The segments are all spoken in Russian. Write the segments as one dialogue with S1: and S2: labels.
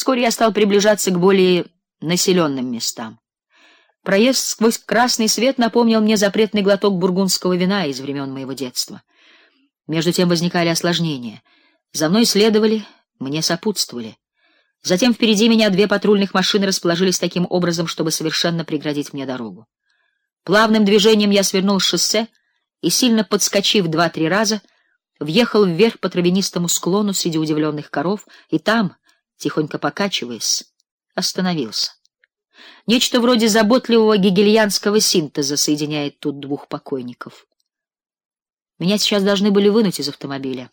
S1: Вскоре я стал приближаться к более населенным местам. Проезд сквозь красный свет напомнил мне запретный глоток бургундского вина из времен моего детства. Между тем возникали осложнения. За мной следовали, мне сопутствовали. Затем впереди меня две патрульных машины расположились таким образом, чтобы совершенно преградить мне дорогу. Плавным движением я свернул с шоссе и сильно подскочив два-три раза, въехал вверх по травянистому склону среди удивленных коров, и там, тихонько покачиваясь, остановился. Нечто вроде заботливого гегельянского синтеза соединяет тут двух покойников. Меня сейчас должны были вынуть из автомобиля.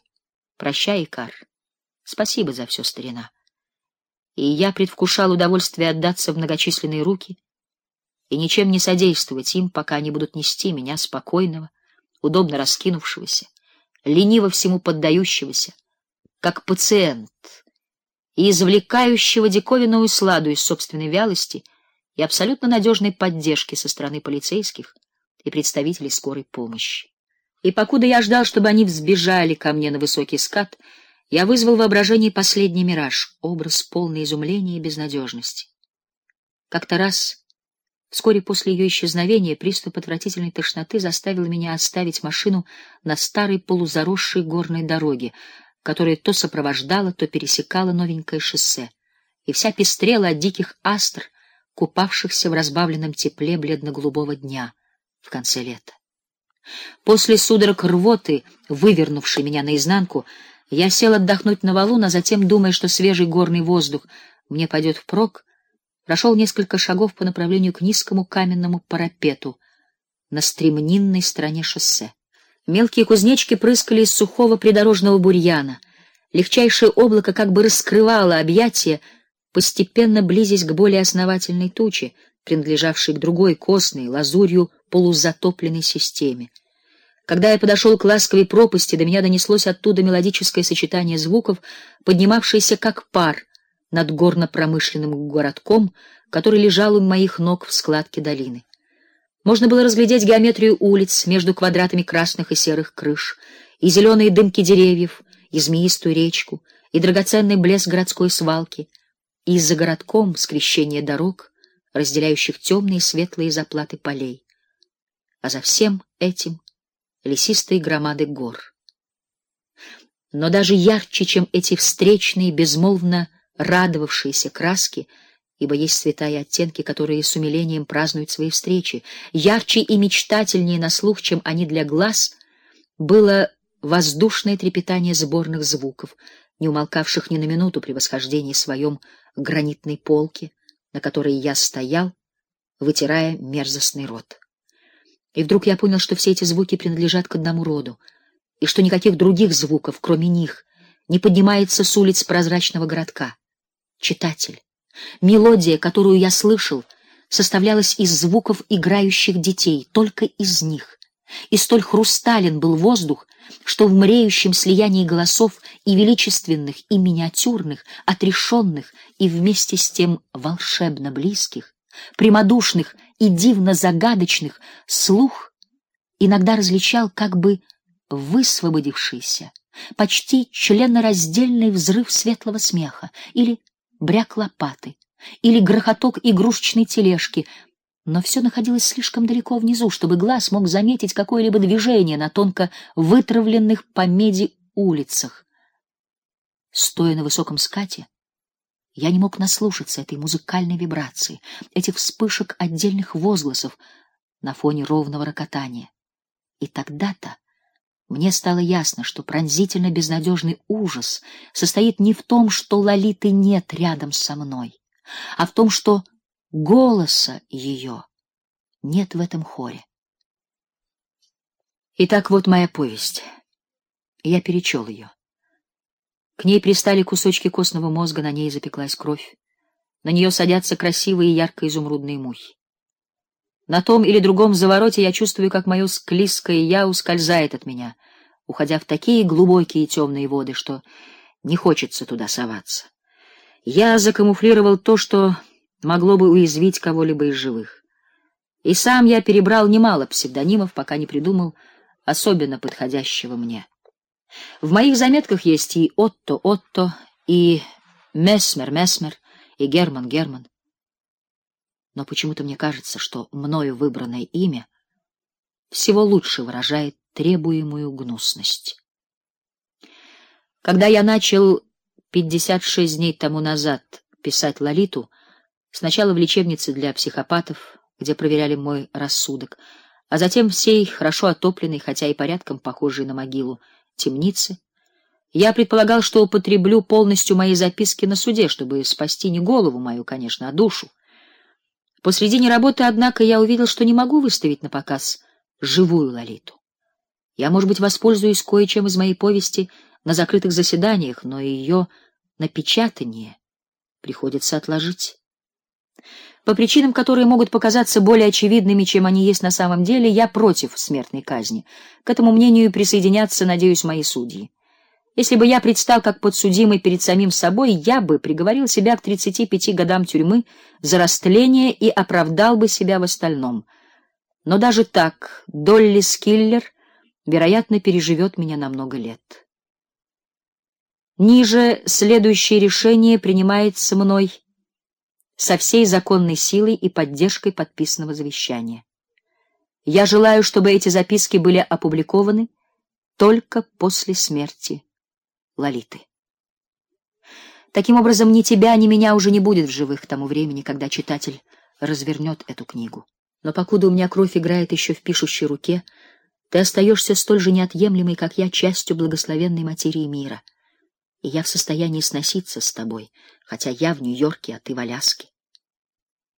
S1: Прощай, Икар. Спасибо за все, старина. И я предвкушал удовольствие отдаться в многочисленные руки и ничем не содействовать им, пока они будут нести меня спокойного, удобно раскинувшегося, лениво всему поддающегося, как пациент, и извлекающего диковинную сладу из собственной вялости и абсолютно надежной поддержки со стороны полицейских и представителей скорой помощи. И покуда я ждал, чтобы они взбежали ко мне на высокий скат, я вызвал в воображении последний мираж, образ полный изумления и безнадежности. Как-то раз, вскоре после ее исчезновения, приступ отвратительной тошноты заставил меня оставить машину на старой полузаросшей горной дороге, которая то сопровождала, то пересекала новенькое шоссе, и вся пестрела от диких астр, купавшихся в разбавленном тепле бледно-голубого дня в конце лета. После судорог рвоты, вывернувшей меня наизнанку, я сел отдохнуть на валун, а затем, думая, что свежий горный воздух мне пойдет впрок, прошел несколько шагов по направлению к низкому каменному парапету на стремнинной стороне шоссе. Мелкие кузнечки прыскали из сухого придорожного бурьяна. Легчайшее облако как бы раскрывало объятия, постепенно близясь к более основательной туче, принадлежавшей к другой костной, лазурью полузатопленной системе. Когда я подошел к ласковой пропасти, до меня донеслось оттуда мелодическое сочетание звуков, поднимавшееся как пар над горно-промышленным городком, который лежал у моих ног в складке долины. Можно было разглядеть геометрию улиц между квадратами красных и серых крыш, и зеленые дымки деревьев, и змеистую речку, и драгоценный блеск городской свалки, и за городком скрещение дорог, разделяющих темные и светлые заплаты полей а за всем этим лесистые громады гор. Но даже ярче, чем эти встречные, безмолвно радовавшиеся краски, ибо есть цвета и оттенки, которые с умилением празднуют свои встречи, ярче и мечтательнее на слух, чем они для глаз, было воздушное трепетание сборных звуков, не умолкавших ни на минуту при восхождении своем гранитной полке, на которой я стоял, вытирая мерзостный рот. И вдруг я понял, что все эти звуки принадлежат к одному роду, и что никаких других звуков, кроме них, не поднимается с улиц прозрачного городка. Читатель, мелодия, которую я слышал, составлялась из звуков играющих детей, только из них. И столь хрустален был воздух, что в мреющем слиянии голосов и величественных, и миниатюрных, отрешенных и вместе с тем волшебно близких, прямодушных и дивно загадочных, слух иногда различал как бы высвободившийся, почти членораздельный взрыв светлого смеха или бряк лопаты, или грохоток игрушечной тележки, но все находилось слишком далеко внизу, чтобы глаз мог заметить какое-либо движение на тонко вытравленных по меди улицах. Стоя на высоком скате, я не мог наслушаться этой музыкальной вибрации, этих вспышек отдельных возгласов на фоне ровного рокотания. И тогда-то мне стало ясно, что пронзительно безнадежный ужас состоит не в том, что Лолиты нет рядом со мной, а в том, что голоса ее нет в этом хоре. Итак, вот моя повесть. Я перечел ее. К ней пристали кусочки костного мозга, на ней запеклась кровь. На нее садятся красивые ярко-изумрудные мухи. На том или другом завороте я чувствую, как мое склизкое я ускользает от меня, уходя в такие глубокие темные воды, что не хочется туда соваться. Я закамуфлировал то, что могло бы уязвить кого-либо из живых. И сам я перебрал немало псевдонимов, пока не придумал особенно подходящего мне. В моих заметках есть и Отто Отто, и Месмер, Месмер и Герман, Герман. Но почему-то мне кажется, что мною выбранное имя всего лучше выражает требуемую гнусность. Когда я начал 56 дней тому назад писать Лолиту, сначала в лечебнице для психопатов, где проверяли мой рассудок, а затем всей хорошо отопленной, хотя и порядком похожей на могилу, темницы, я предполагал, что употреблю полностью мои записки на суде, чтобы спасти не голову мою, конечно, а душу. Посредине работы, однако, я увидел, что не могу выставить на показ живую Лолиту. Я, может быть, воспользуюсь кое-чем из моей повести на закрытых заседаниях, но ее напечатание приходится отложить. По причинам, которые могут показаться более очевидными, чем они есть на самом деле, я против смертной казни. К этому мнению присоединятся, надеюсь, мои судьи. Если бы я предстал как подсудимый перед самим собой, я бы приговорил себя к 35 годам тюрьмы за растление и оправдал бы себя в остальном. Но даже так Долли Скиллер, вероятно, переживет меня на много лет. Ниже следующее решение принимается мной со всей законной силой и поддержкой подписанного завещания. Я желаю, чтобы эти записки были опубликованы только после смерти Лолиты. Таким образом, ни тебя, ни меня уже не будет в живых к тому времени, когда читатель развернет эту книгу. Но покуда у меня кровь играет еще в пишущей руке, ты остаешься столь же неотъемлемой, как я, частью благословенной материи мира. И я в состоянии сноситься с тобой, хотя я в Нью-Йорке, а ты в Аляске.